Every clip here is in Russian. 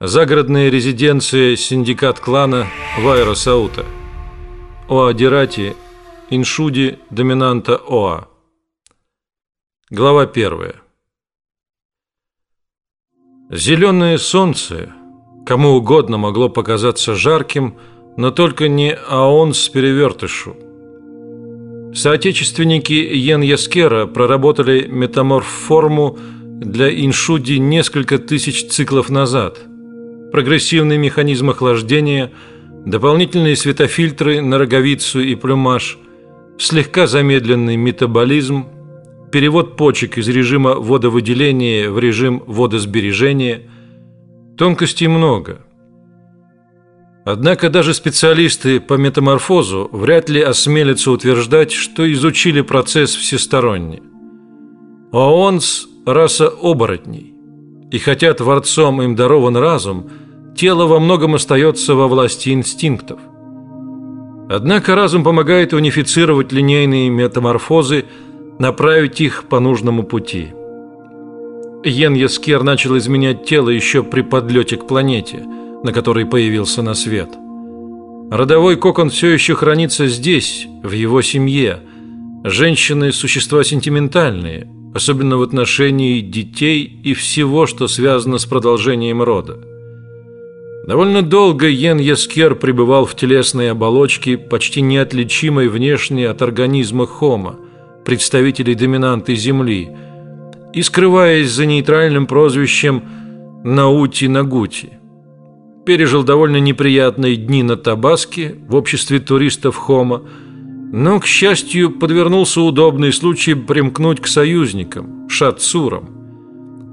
Загородная резиденция синдикат клана Вайра Саута. Оадирати, Иншуди, доминанта Оа. Глава первая. Зеленое солнце кому угодно могло показаться жарким, но только не Аонс перевертышу. Соотечественники Йен Яскера проработали метаморф-форму для Иншуди несколько тысяч циклов назад – прогрессивный механизм охлаждения, дополнительные светофильтры на роговицу и плюмаж, слегка замедленный метаболизм, перевод почек из режима водовыделения в режим водосбережения. Тонкостей много. Однако даже специалисты по метаморфозу вряд ли осмелятся утверждать, что изучили процесс всесторонне. Оонс – раса оборотней, и хотя творцом им дарован разум – тело во многом остается во власти инстинктов. Однако разум помогает унифицировать линейные метаморфозы, направить их по нужному пути. Йен Яскер начал изменять тело еще при подлете к планете, на которой появился на свет. Родовой кокон все еще хранится здесь, в его семье. Женщины – существа сентиментальные, особенно в отношении детей и всего, что связано с продолжением рода. Довольно долго Йен Яскер пребывал в телесной оболочке, почти неотличимой внешне от организма Хома, представителей доминанты Земли, и скрываясь за нейтральным прозвищем Наути Нагути. Пережил довольно неприятные дни на Табаске в обществе туристов Хома, но, к счастью, подвернулся удобный случай примкнуть к союзникам, шатсурам.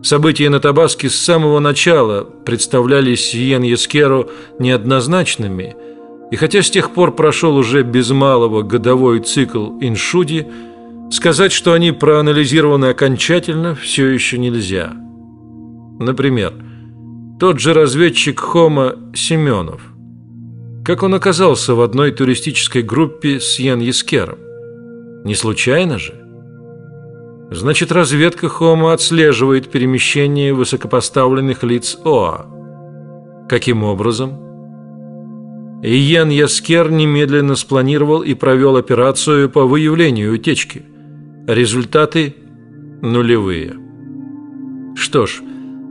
События на Табаске с самого начала представлялись Йен Ескеру неоднозначными, и хотя с тех пор прошел уже без малого годовой цикл иншуди, сказать, что они проанализированы окончательно, все еще нельзя. Например, тот же разведчик Хома Семенов. Как он оказался в одной туристической группе с Йен Ескером? Не случайно же? Значит, разведка Хома отслеживает перемещение высокопоставленных лиц ОА. Каким образом? Иен Яскер немедленно спланировал и провел операцию по выявлению утечки. Результаты нулевые. Что ж,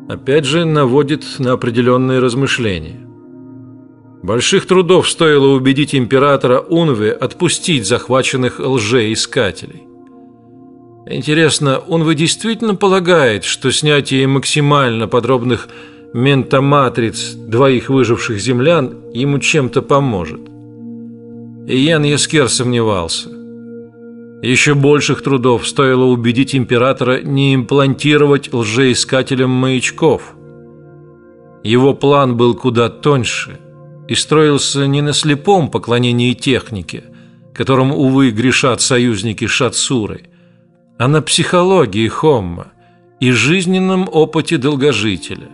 опять же наводит на определенные размышления. Больших трудов стоило убедить императора Унве отпустить захваченных лжеискателей. Интересно, он вы действительно полагает, что снятие максимально подробных ментоматриц двоих выживших землян ему чем-то поможет? Иен Яскер сомневался. Еще больших трудов стоило убедить императора не имплантировать лжеискателям маячков. Его план был куда тоньше и строился не на слепом поклонении технике, которым, увы, грешат союзники Шатсуры, а на психологии Хомма и жизненном опыте долгожителя.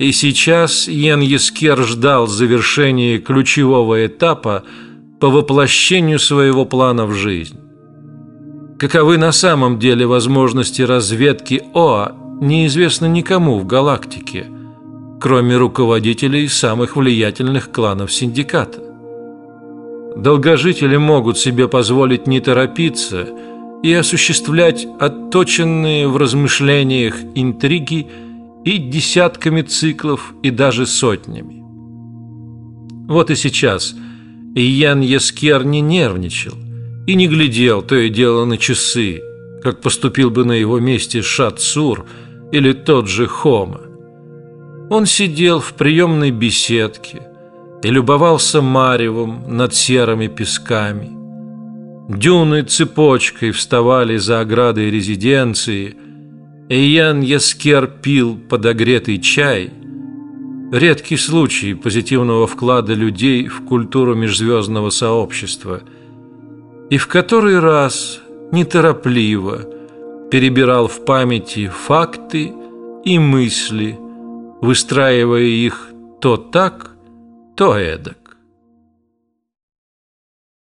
И сейчас Йен Ескер ждал завершения ключевого этапа по воплощению своего плана в жизнь. Каковы на самом деле возможности разведки ОА, неизвестно никому в галактике, кроме руководителей самых влиятельных кланов синдиката. Долгожители могут себе позволить не торопиться – и осуществлять отточенные в размышлениях интриги и десятками циклов, и даже сотнями. Вот и сейчас Иен Ескер не нервничал и не глядел то и дело на часы, как поступил бы на его месте Шатсур или тот же Хома. Он сидел в приемной беседке и любовался маревом над серыми песками – Дюны цепочкой вставали за оградой резиденции, и Ян Яскер пил подогретый чай. Редкий случай позитивного вклада людей в культуру межзвездного сообщества. И в который раз неторопливо перебирал в памяти факты и мысли, выстраивая их то так, то эдак.